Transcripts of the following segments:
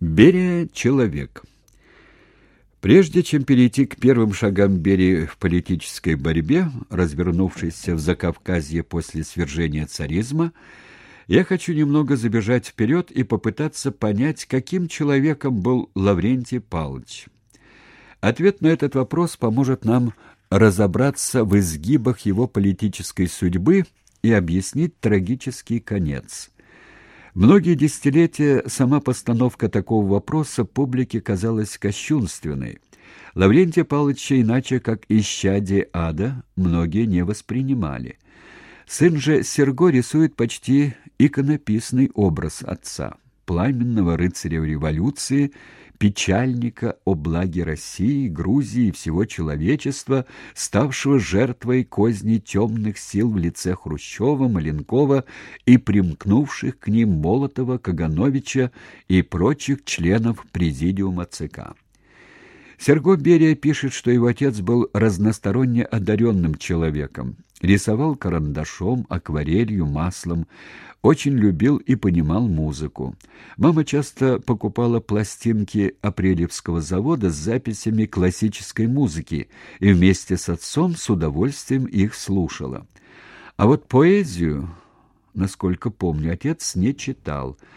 Берия — человек. Прежде чем перейти к первым шагам Берии в политической борьбе, развернувшейся в Закавказье после свержения царизма, я хочу немного забежать вперед и попытаться понять, каким человеком был Лаврентий Павлович. Ответ на этот вопрос поможет нам разобраться в изгибах его политической судьбы и объяснить трагический конец – Многие десятилетия сама постановка такого вопроса публике казалась кощунственной. Лаврентия Павловича иначе, как исчадие ада, многие не воспринимали. Сын же Серго рисует почти иконописный образ отца, пламенного рыцаря революции, печальника о благе России, Грузии и всего человечества, ставшего жертвой козней темных сил в лице Хрущева, Маленкова и примкнувших к ним Молотова, Кагановича и прочих членов Президиума ЦК. Серго Берия пишет, что его отец был разносторонне одаренным человеком. Рисовал карандашом, акварелью, маслом. Очень любил и понимал музыку. Мама часто покупала пластинки Апрелевского завода с записями классической музыки и вместе с отцом с удовольствием их слушала. А вот поэзию, насколько помню, отец не читал –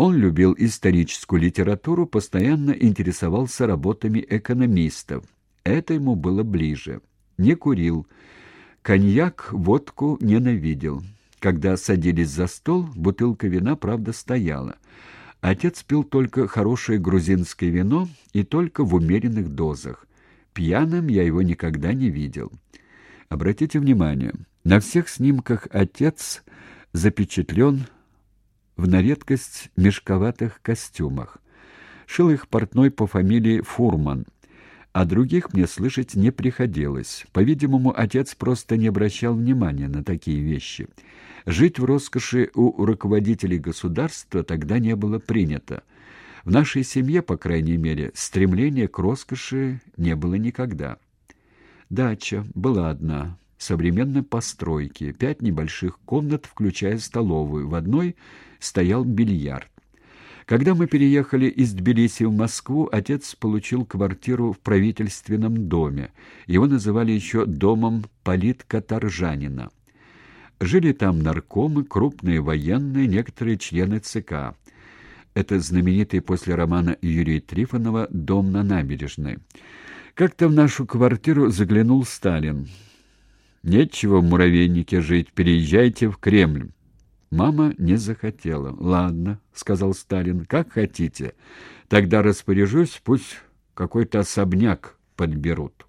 он любил историческую литературу, постоянно интересовался работами экономистов. Это ему было ближе. Не курил. Коньяк, водку ненавидел. Когда садились за стол, бутылка вина, правда, стояла. Отец пил только хорошее грузинское вино и только в умеренных дозах. Пьяным я его никогда не видел. Обратите внимание, на всех снимках отец запечатлен в на редкость мешковатых костюмах. Шил их портной по фамилии Фурман, а других мне слышать не приходилось. По-видимому, отец просто не обращал внимания на такие вещи. Жить в роскоши у руководителей государства тогда не было принято. В нашей семье, по крайней мере, стремления к роскоши не было никогда. Дача была одна, современной постройки, пять небольших комнат, включая столовую. В одной стоял бильярд. Когда мы переехали из Тбилиси в Москву, отец получил квартиру в правительственном доме. Его называли еще домом политкоторжанина. Жили там наркомы, крупные военные, некоторые члены ЦК. Это знаменитый после романа Юрия Трифонова «Дом на набережной». Как-то в нашу квартиру заглянул Сталин. Нечего в муравейнике жить, переезжайте в Кремль. Мама не захотела. Ладно, сказал Сталин. Как хотите. Тогда распоряжусь, пусть какой-то особняк подберут.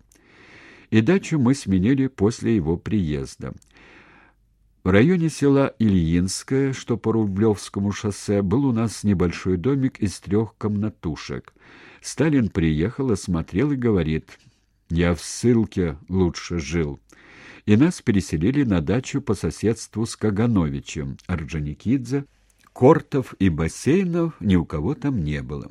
И дачу мы сменили после его приезда. В районе села Ильинское, что по Рублевскому шоссе, был у нас небольшой домик из трех комнатушек. Сталин приехал, осмотрел и говорит: "Я в ссылке лучше жил" и нас переселили на дачу по соседству с Кагановичем, Орджоникидзе. Кортов и бассейнов ни у кого там не было.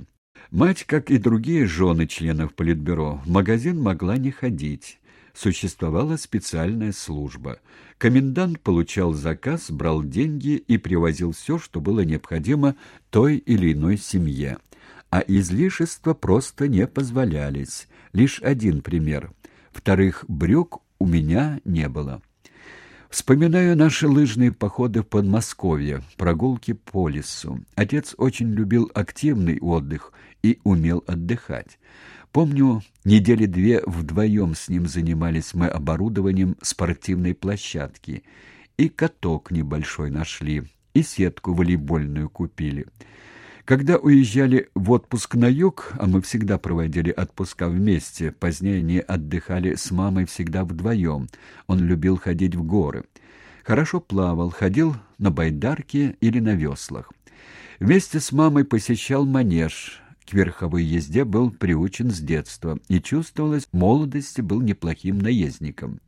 Мать, как и другие жены членов Политбюро, в магазин могла не ходить. Существовала специальная служба. Комендант получал заказ, брал деньги и привозил все, что было необходимо той или иной семье. А излишества просто не позволялись. Лишь один пример. Вторых брюк у меня не было. Вспоминаю наши лыжные походы в Подмосковье, прогулки по лесу. Отец очень любил активный отдых и умел отдыхать. Помню, недели две вдвоем с ним занимались мы оборудованием спортивной площадки. И каток небольшой нашли, и сетку волейбольную купили. Когда уезжали в отпуск на юг, а мы всегда проводили отпуска вместе, позднее не отдыхали с мамой всегда вдвоем. Он любил ходить в горы. Хорошо плавал, ходил на байдарке или на веслах. Вместе с мамой посещал манеж. К верховой езде был приучен с детства и чувствовалось, в молодости был неплохим наездником.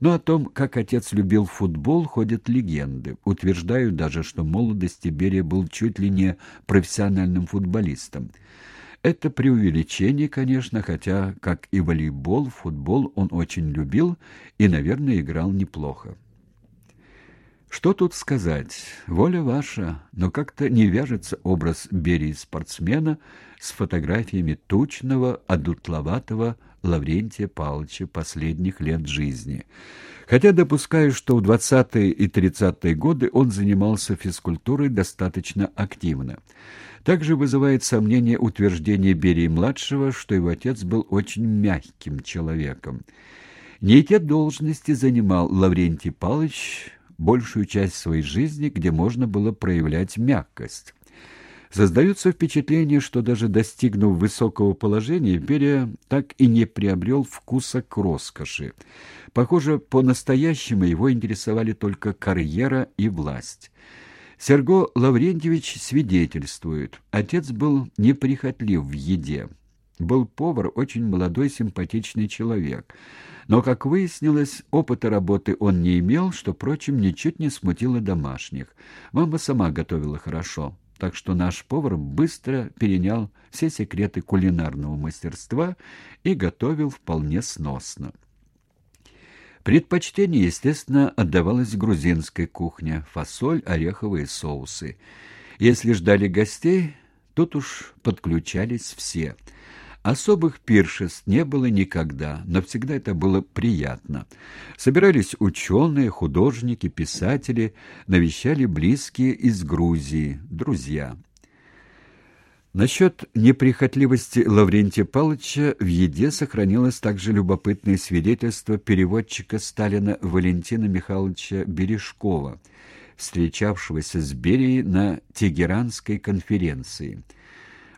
Но о том, как отец любил футбол, ходят легенды. Утверждают даже, что в молодости Берия был чуть ли не профессиональным футболистом. Это преувеличение, конечно, хотя, как и волейбол, футбол он очень любил и, наверное, играл неплохо. Что тут сказать? Воля ваша, но как-то не вяжется образ Берии спортсмена с фотографиями тучного, одутловатого Лаврентия Павловича последних лет жизни. Хотя допускаю, что в 20-е и 30-е годы он занимался физкультурой достаточно активно. Также вызывает сомнение утверждение Берии-младшего, что его отец был очень мягким человеком. Не те должности занимал Лаврентий Павлович, большую часть своей жизни, где можно было проявлять мягкость. Создается впечатление, что даже достигнув высокого положения, Берия так и не приобрел вкуса к роскоши. Похоже, по-настоящему его интересовали только карьера и власть. Серго Лаврентьевич свидетельствует, отец был неприхотлив в еде. Был повар, очень молодой симпатичный человек – но, как выяснилось, опыта работы он не имел, что, впрочем, ничуть не смутило домашних. Мама сама готовила хорошо, так что наш повар быстро перенял все секреты кулинарного мастерства и готовил вполне сносно. Предпочтение, естественно, отдавалось грузинской кухне – фасоль, ореховые соусы. Если ждали гостей, тут уж подключались все – Особых пиршеств не было никогда, но всегда это было приятно. Собирались ученые, художники, писатели, навещали близкие из Грузии, друзья. Насчет неприхотливости Лаврентия Павловича в еде сохранилось также любопытное свидетельство переводчика Сталина Валентина Михайловича Бережкова, встречавшегося с Берией на Тегеранской конференции –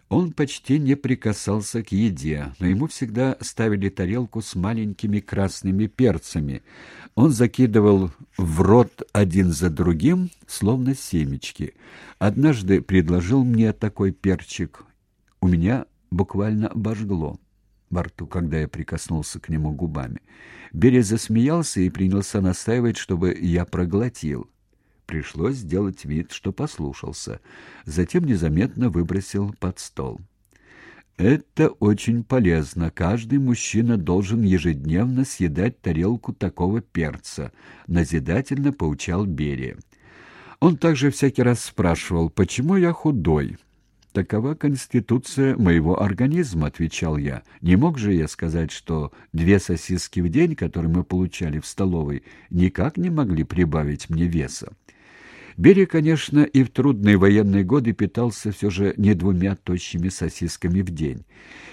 он почти не прикасался к еде, но ему всегда ставили тарелку с маленькими красными перцами. Он закидывал в рот один за другим, словно семечки. Однажды предложил мне такой перчик. У меня буквально обожгло во рту, когда я прикоснулся к нему губами. Берия засмеялся и принялся настаивать, чтобы я проглотил. Пришлось сделать вид, что послушался. Затем незаметно выбросил под стол. Это очень полезно. Каждый мужчина должен ежедневно съедать тарелку такого перца, назидательно поучал Берия. Он также всякий раз спрашивал, почему я худой. Такова конституция моего организма, отвечал я. Не мог же я сказать, что две сосиски в день, которые мы получали в столовой, никак не могли прибавить мне веса. Берия, конечно, и в трудные военные годы питался все же не двумя тощими сосисками в день.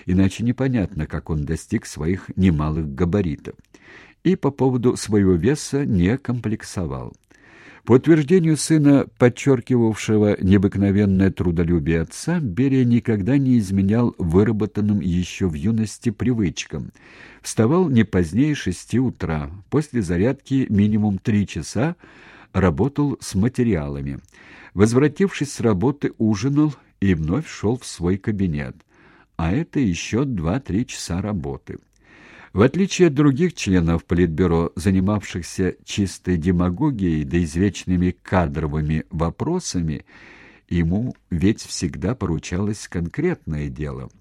Иначе непонятно, как он достиг своих немалых габаритов. И по поводу своего веса не комплексовал. По утверждению сына, подчеркивавшего необыкновенное трудолюбие отца, Берия никогда не изменял выработанным еще в юности привычкам. Вставал не позднее шести утра, после зарядки минимум три часа, работал с материалами. Возвратившись с работы, ужинал и вновь шел в свой кабинет. А это еще два-три часа работы. В отличие от других членов Политбюро, занимавшихся чистой демагогией да извечными кадровыми вопросами, ему ведь всегда поручалось конкретное дело –